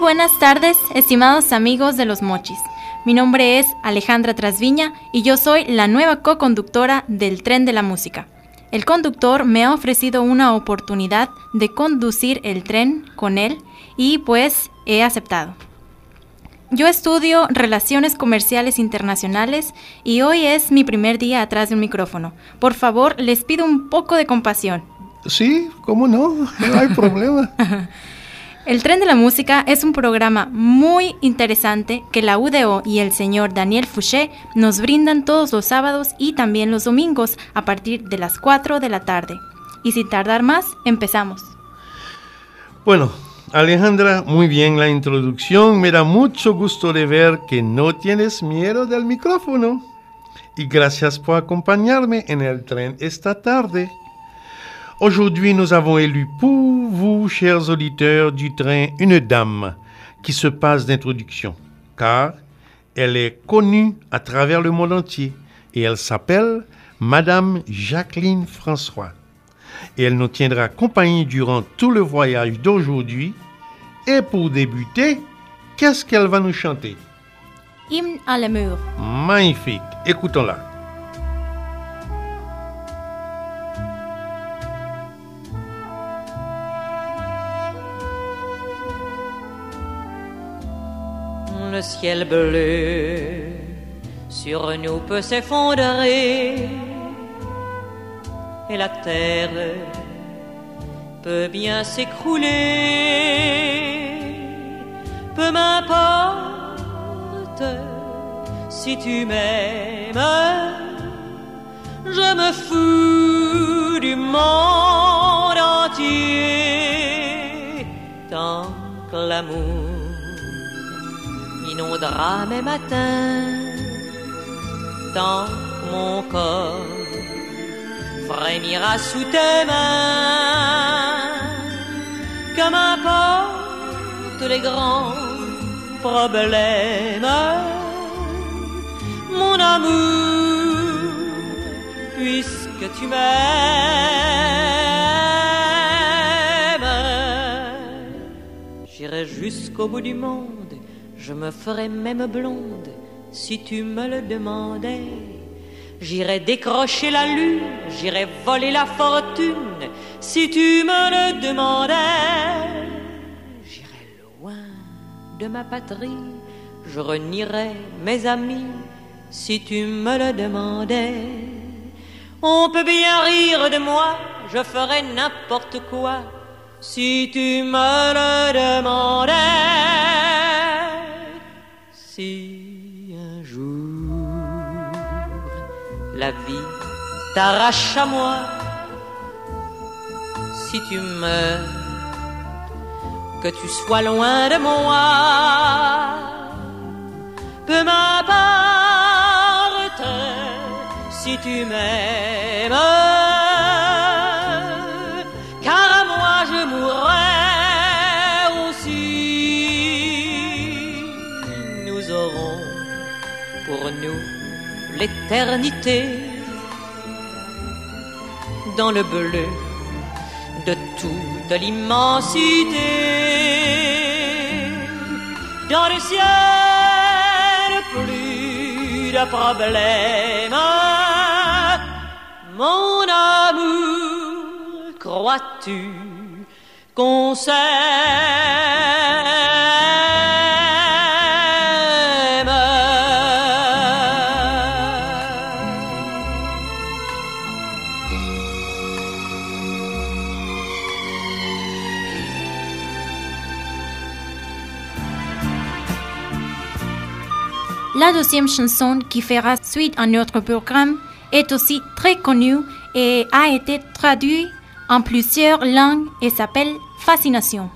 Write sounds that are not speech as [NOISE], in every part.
Buenas tardes, estimados amigos de los Mochis. Mi nombre es Alejandra Trasviña y yo soy la nueva co-conductora del Tren de la Música. El conductor me ha ofrecido una oportunidad de conducir el tren con él y pues he aceptado. Yo estudio Relaciones Comerciales Internacionales y hoy es mi primer día atrás de un micrófono. Por favor, les pido un poco de compasión. Sí, cómo no, no hay problema. [LAUGHS] El Tren de la Música es un programa muy interesante que la UDO y el señor Daniel Fouché nos brindan todos los sábados y también los domingos a partir de las 4 de la tarde. Y sin tardar más, empezamos. Bueno, Alejandra, muy bien la introducción. Me da mucho gusto de ver que no tienes miedo del micrófono. Y gracias por acompañarme en el tren esta tarde. Aujourd'hui, nous avons élu pour vous, chers auditeurs du train, une dame qui se passe d'introduction, car elle est connue à travers le monde entier et elle s'appelle Madame Jacqueline François. Et elle nous tiendra compagnie durant tout le voyage d'aujourd'hui. Et pour débuter, qu'est-ce qu'elle va nous chanter? Hymne à l'amour. Magnifique, écoutons-la. Le ciel bleu. Sur nous peut s'effondrer. Et la terre peut bien s'écrouler. Peu m'importe si tu m'aimes, je me fous du monde entier. Tant que l'amour mes matins, tant que mon corps. Frémira sous tes mains, que m'importe les grands problèmes, mon amour, puisque tu m'aimes, j'irai jusqu'au bout du monde je me ferais même blonde si tu me le demandais. J'irais décrocher la lune, j'irais voler la fortune si tu me le demandais. J'irais loin de ma patrie, je renierais mes amis si tu me le demandais. On peut bien rire de moi, je ferais n'importe quoi si tu me le demandais si un jour la vie t'arrache à moi, si tu meurs, que tu sois loin de moi, peu m'importe si tu m'aimes, l'éternité dans le bleu de toute l'immensité, dans le ciel plus de problèmes. Mon amour, crois-tu qu'on deuxième chanson qui fera suite à notre programme est aussi très connue et a été traduite en plusieurs langues et s'appelle Fascination.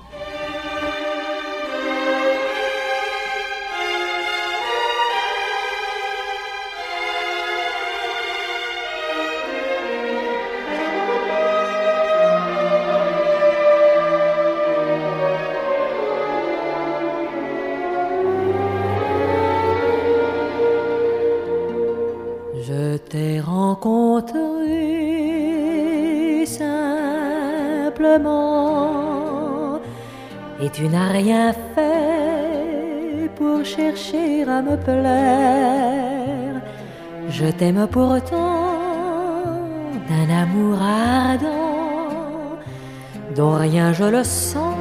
Tu n'as rien fait pour chercher à me plaire. Je t'aime pourtant d'un amour ardent, dont rien je le sens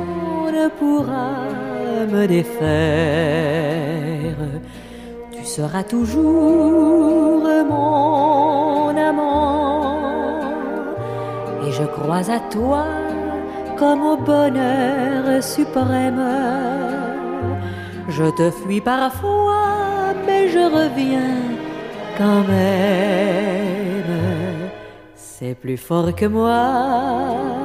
ne pourra me défaire. Tu seras toujours mon amant, et je crois à toi comme au bonheur suprême. Je te fuis parfois, mais je reviens quand même. C'est plus fort que moi.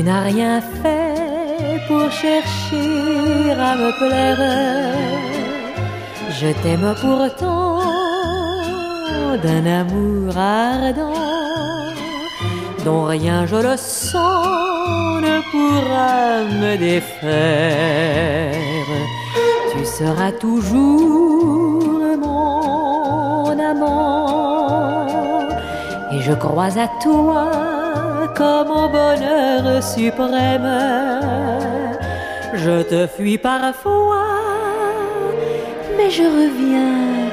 Tu n'as rien fait pour chercher à me plaire. Je t'aime pourtant d'un amour ardent dont rien je le sens ne pourra me défaire. Tu seras toujours et je crois à toi comme au bonheur suprême. Je te fuis parfois, mais je reviens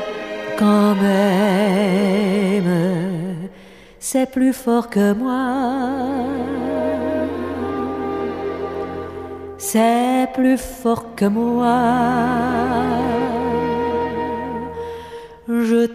quand même. C'est plus fort que moi. C'est plus fort que moi. Je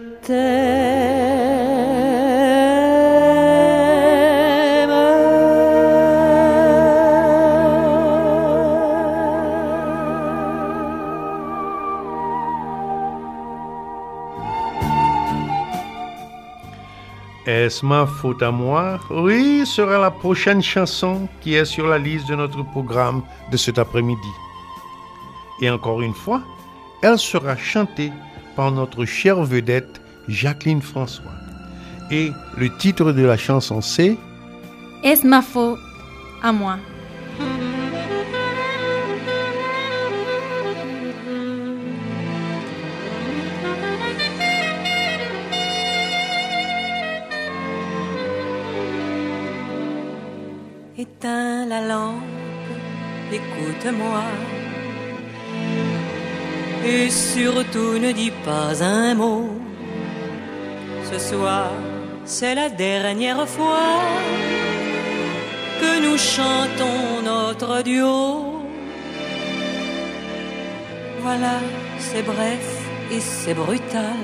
Est-ce ma faute à moi Oui, sera la prochaine chanson qui est sur la liste de notre programme de cet après-midi. Et encore une fois, elle sera chantée par notre chère vedette Jacqueline François. Et le titre de la chanson c'est Est ma faute à moi? Écoute-moi et surtout ne dis pas un mot. Ce soir, c'est la dernière fois que nous chantons notre duo. Voilà, c'est bref et c'est brutal.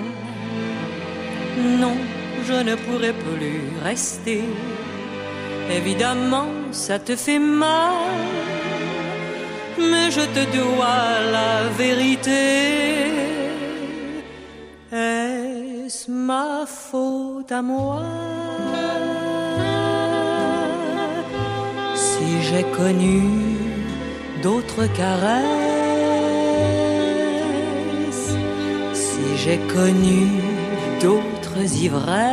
Non, je ne pourrai plus rester. Évidemment, ça te fait mal mais je te dois la vérité. Est-ce ma faute à moi? Si j'ai connu d'autres caresses, si j'ai connu d'autres ivresses,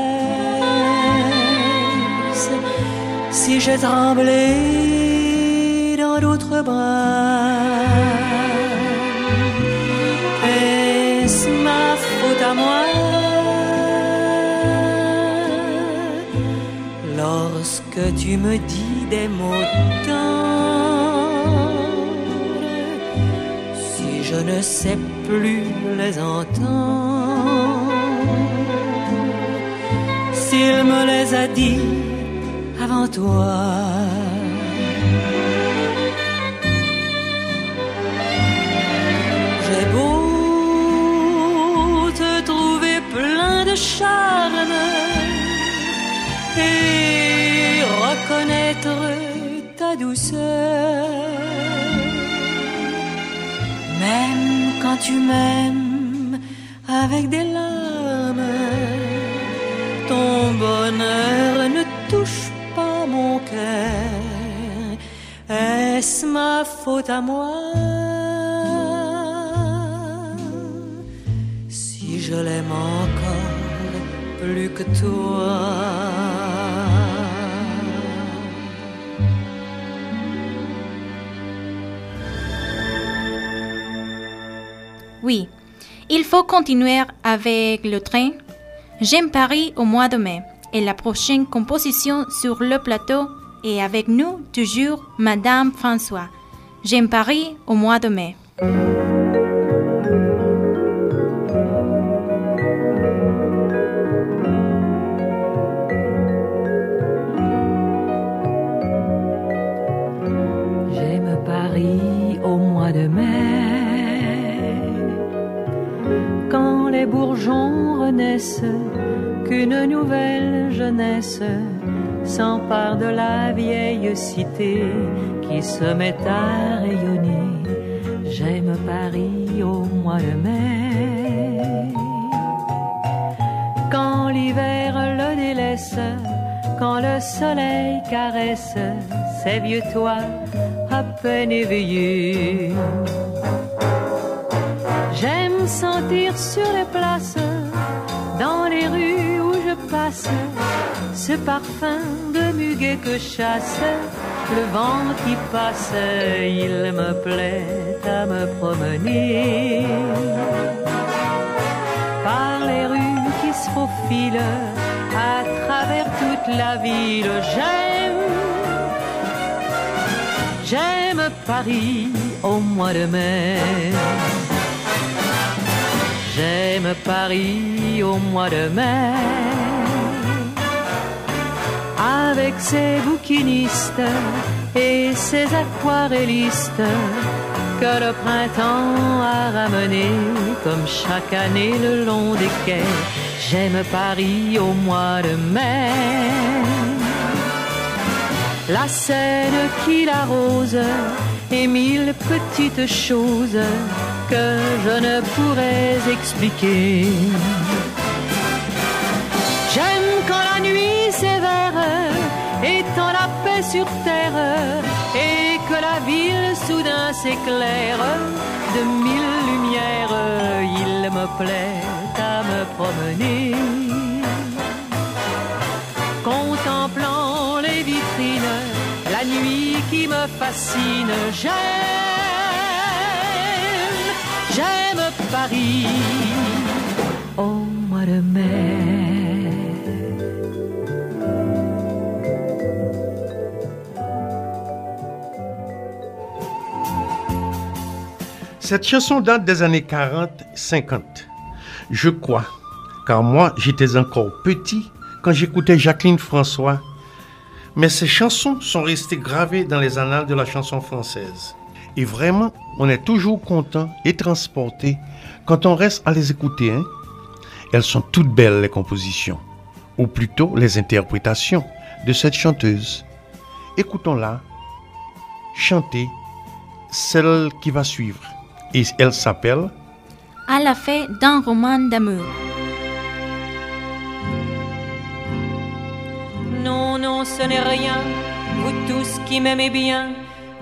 si j'ai tremblé d'autres bras. Est-ce ma faute à moi? Lorsque tu me dis des mots tendres si je ne sais plus les entendre? S'il me les a dit qu'en toi. J'ai beau te trouver plein de charme et reconnaître ta douceur. Même quand tu m'aimes avec des larmes, ton bonheur ne touche pas mon cœur. Est-ce ma faute à moi? Je l'aime encore plus que toi? Oui, il faut continuer avec le train. J'aime Paris au mois de mai et la prochaine composition sur le plateau est avec nous toujours Madame François. J'aime Paris au mois de mai. Qu'une nouvelle jeunesse s'empare de la vieille cité qui se met à rayonner. J'aime Paris au mois de mai, quand l'hiver le délaisse, quand le soleil caresse ces vieux toits à peine éveillés. J'aime sentir sur les places, ce parfum de muguet que chasse le vent qui passe. Il me plaît à me promener par les rues qui se faufilent à travers toute la ville. J'aime, j'aime Paris au mois de mai. J'aime Paris au mois de mai. Avec ses bouquinistes et ses aquarellistes que le printemps a ramené comme chaque année le long des quais. J'aime Paris au mois de mai. La Seine qui l'arrose et mille petites choses que je ne pourrais expliquer. J'aime quand la nuit la ville soudain s'éclaire de mille lumières. Il me plaît à me promener, contemplant les vitrines, la nuit qui me fascine. J'aime, j'aime Paris au mois de mai. Cette chanson date des années 40-50. Je crois, car moi j'étais encore petit quand j'écoutais Jacqueline François. Mais ces chansons sont restées gravées dans les annales de la chanson française. Et vraiment, on est toujours content et transporté quand on reste à les écouter. hein. Elles sont toutes belles, les compositions, ou plutôt les interprétations de cette chanteuse. Écoutons-la chanter celle qui va suivre. Et elle s'appelle À la fin d'un roman d'amour. Non, non, ce n'est rien. Vous tous qui m'aimez bien,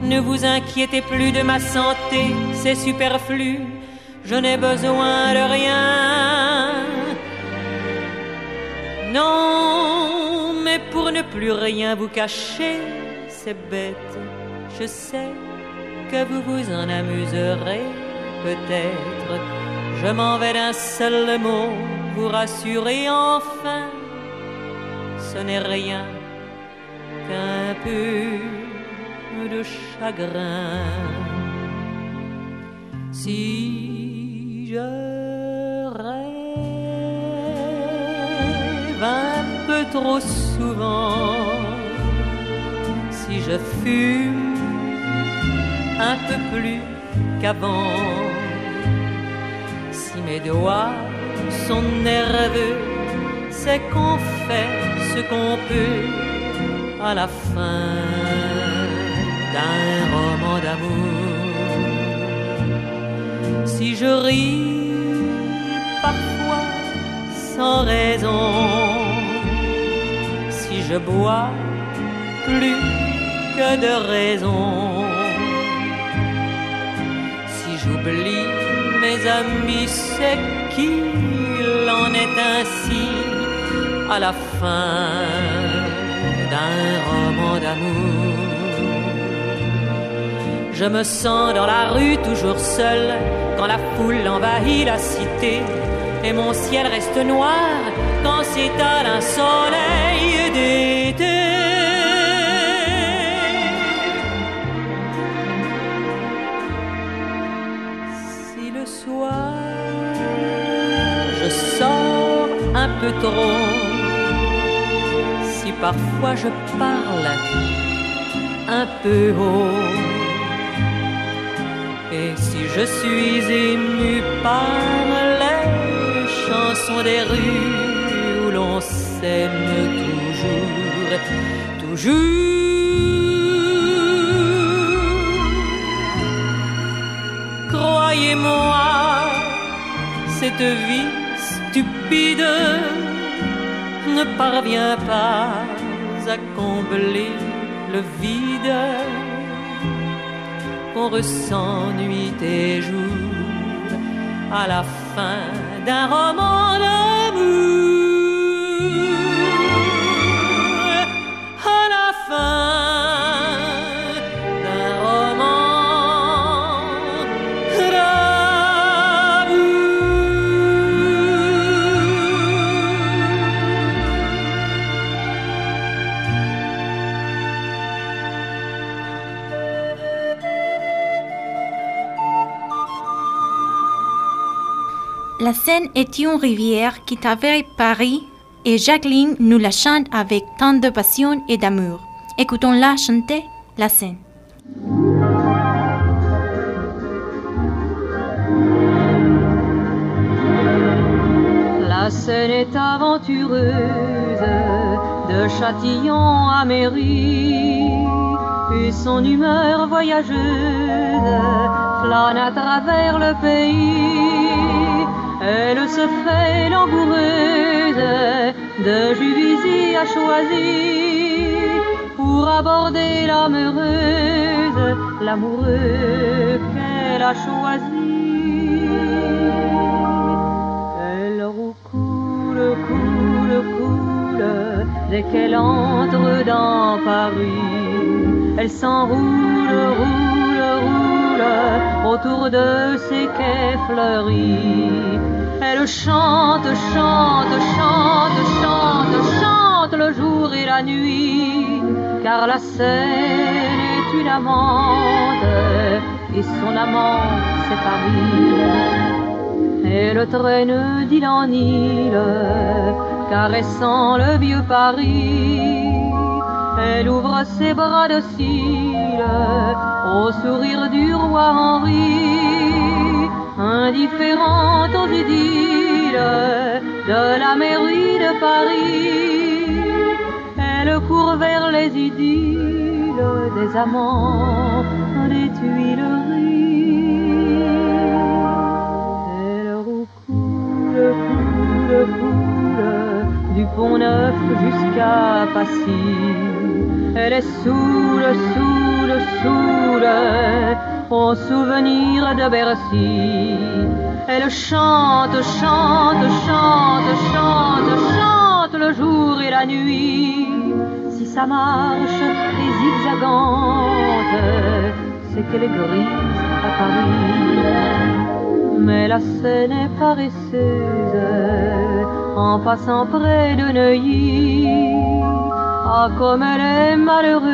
ne vous inquiétez plus de ma santé, c'est superflu. Je n'ai besoin de rien. Non, mais pour ne plus rien vous cacher, c'est bête. Je sais que vous vous en amuserez, peut-être. Je m'en vais d'un seul mot, vous rassurer enfin ce n'est rien qu'un peu de chagrin. Si je rêve un peu trop souvent je fume un peu plus qu'avant, si mes doigts sont nerveux, c'est qu'on fait ce qu'on peut à la fin d'un roman d'amour. Si je ris parfois sans raison, si je bois plus que de raison, j'oublie mes amis, c'est qu'il en est ainsi à la fin d'un roman d'amour. Je me sens dans la rue toujours seul quand la foule envahit la cité et mon ciel reste noir quand s'étale un soleil d'été. Peu trop, si parfois je parle un peu haut, et si je suis ému par les chansons des rues où l'on s'aime toujours, toujours. Croyez-moi, cette vie stupide ne parvient pas à combler le vide qu'on ressent nuit et jour à la fin d'un roman. La Seine est une rivière qui traverse Paris et Jacqueline nous la chante avec tant de passion et d'amour. Écoutons-la chanter la Seine. La Seine est aventureuse, de Châtillon à Mairie, et son humeur voyageuse flâne à travers le pays. Elle se fait langoureuse, de Juvisy à Choisy, pour aborder l'âme heureuse, l'amoureux qu'elle a choisi. Elle roucoule, coule, coule, dès qu'elle entre dans Paris. Elle s'enroule, roule, roule, autour de ses quais fleuris. Elle chante, chante, chante, chante, chante le jour et la nuit, car la Seine est une amante, et son amant c'est Paris. Elle traîne d'île en île, caressant le vieux Paris. Elle ouvre ses bras de cils au sourire du roi Henri, indifférente aux idylles de la mairie de Paris. Elle court vers les idylles des amants des Tuileries. Elle roucoule, coule, coule, du pont neuf jusqu'à Passy. Elle est saoule, saoule, saoule, au souvenir de Bercy. Elle chante, chante, chante, chante, chante le jour et la nuit. Si sa marche est zigzagante, c'est qu'elle est grise à Paris. Mais la Seine est paresseuse en passant près de Neuilly. Ah, comme elle est malheureuse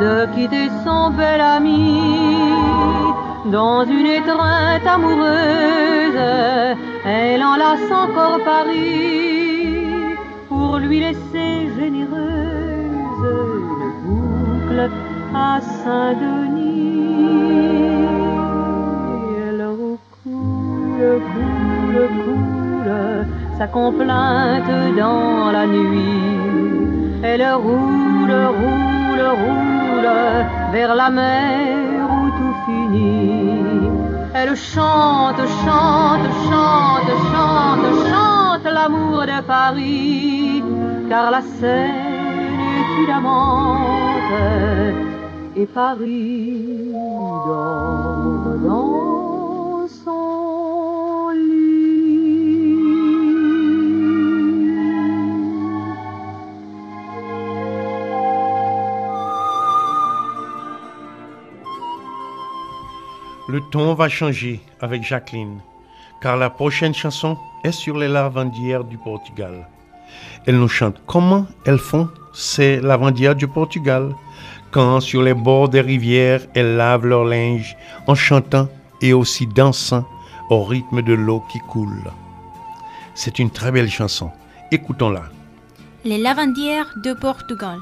de quitter son bel ami. Dans une étreinte amoureuse, elle enlace encore Paris pour lui laisser généreuse le à Saint-Denis. Elle coule, coule, coule sa complainte dans la nuit. Elle roule, roule, roule vers la mer où tout finit. Elle chante, chante, chante, chante, chante l'amour de Paris, car la Seine est une amante et Paris dort Le ton va changer avec Jacqueline, car la prochaine chanson est sur les lavandières du Portugal. Elle nous chante comment elles font ces lavandières du Portugal, quand sur les bords des rivières elles lavent leur linge en chantant et aussi dansant au rythme de l'eau qui coule. C'est une très belle chanson. Écoutons-la. Les lavandières de Portugal.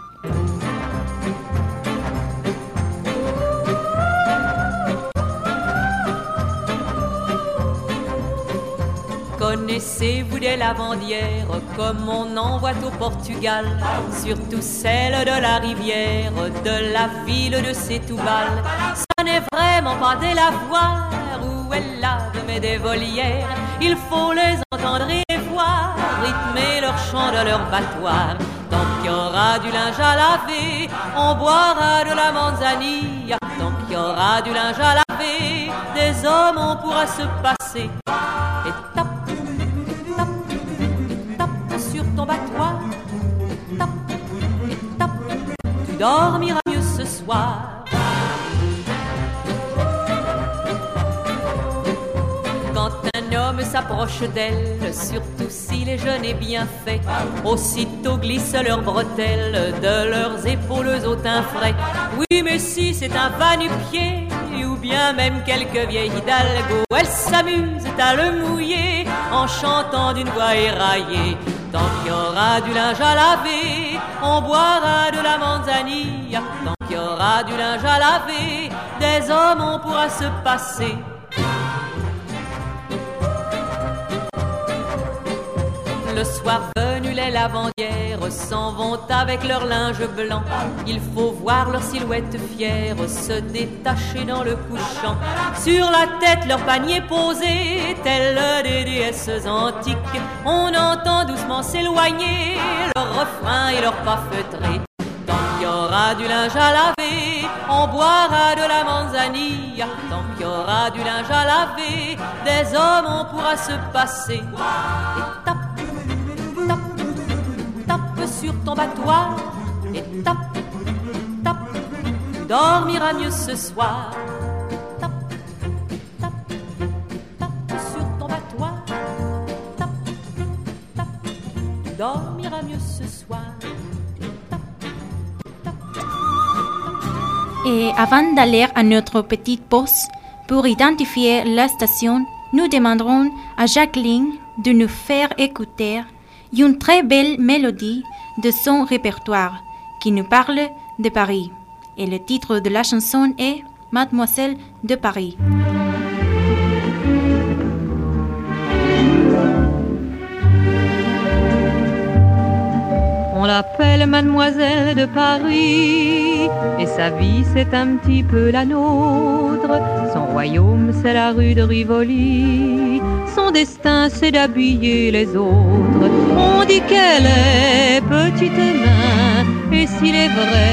Connaissez-vous des lavandières comme on en voit au Portugal Surtout celles de la rivière, de la ville de Setúbal? Ça n'est vraiment pas des lavoirs où elles lavent, mais des volières. Il faut les entendre et voir rythmer leur chant de leur battoir. Tant qu'il y aura du linge à laver, on boira de la manzanilla. Tant qu'il y aura du linge à laver, des hommes on pourra se passer. Tu dormiras mieux ce soir. Quand un homme s'approche d'elle, surtout s'il est jeune et bien fait, aussitôt glissent leurs bretelles de leurs épaules au teint frais. Oui, mais si c'est un va-nu-pied, ou bien même quelques vieilles hidalgo, elle s'amuse à le mouiller en chantant d'une voix éraillée. Tant qu'il y aura du linge à laver, on boira de la manzanilla. Tant qu'il y aura du linge à laver, des hommes on pourra se passer. Le soir les lavandières s'en vont avec leur linge blanc. Il faut voir leur silhouette fière se détacher dans le couchant. Sur la tête, leur panier posé, tels des déesses antiques. On entend doucement s'éloigner leur refrain et leur pas feutré. Tant qu'il y aura du linge à laver, on boira de la manzanilla. Tant qu'il y aura du linge à laver, des hommes on pourra se passer. Sur ton battoir. Et tape, tape, tu dormiras mieux ce soir. Tape, sur ton battoir. Tape, tape, mieux ce soir. Et avant d'aller à notre petite pause, pour identifier la station, nous demanderons à Jacqueline de nous faire écouter une très belle mélodie de son répertoire qui nous parle de Paris. Et le titre de la chanson est Mademoiselle de Paris. On l'appelle Mademoiselle de Paris, et sa vie c'est un petit peu la nôtre. Son royaume c'est la rue de Rivoli, son destin c'est d'habiller les autres. On dit qu'elle est petite et et s'il est vrai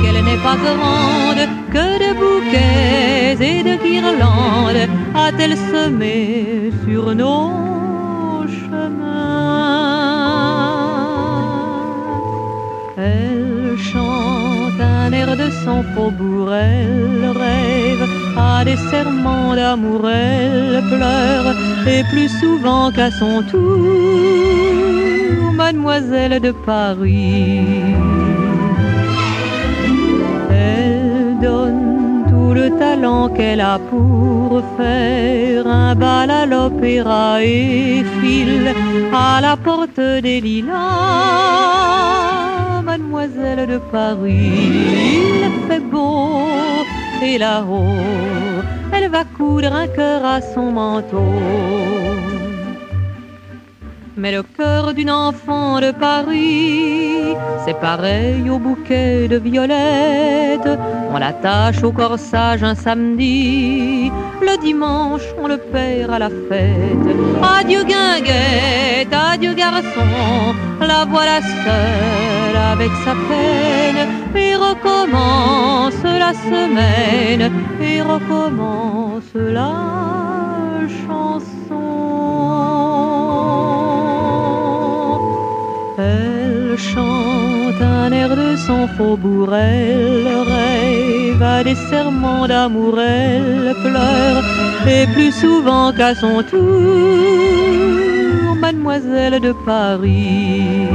qu'elle n'est pas grande, que de bouquets et de guirlandes a-t-elle semé sur nos chemins. Elle chante un air de son faubourg, elle rêve à des serments d'amour, elle pleure, et plus souvent qu'à son tour, mademoiselle de Paris. Elle donne tout le talent qu'elle a pour faire un bal à l'opéra et file à la porte des lilas. Mademoiselle de Paris. Il fait beau et là-haut, elle va coudre un cœur à son manteau. Mais le cœur d'une enfant de Paris, c'est pareil au bouquet de violettes. On l'attache au corsage un samedi, le dimanche on le perd à la fête. Adieu guinguette, adieu garçon, la voilà seule avec sa peine. Et recommence la semaine, et recommence la chanson. Elle chante un air de son faubourg, elle rêve à des serments d'amour, elle pleure, et plus souvent qu'à son tour, mademoiselle de Paris.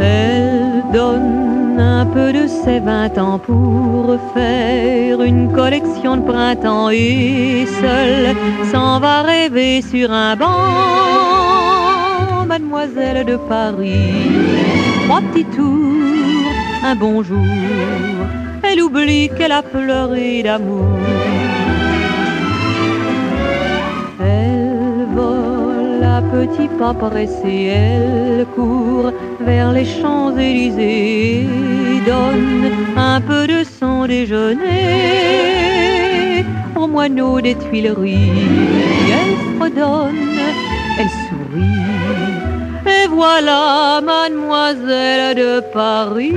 Elle donne un peu de ses vingt ans pour faire une collection de printemps et seule s'en va rêver sur un banc, mademoiselle de Paris. Trois petits tours, un bonjour, elle oublie qu'elle a pleuré d'amour. Elle vole à petits pas pressés, elle court vers les Champs-Élysées, donne un peu de son déjeuner aux moineaux des Tuileries. Elle fredonne, elle sourit. Et voilà mademoiselle de Paris.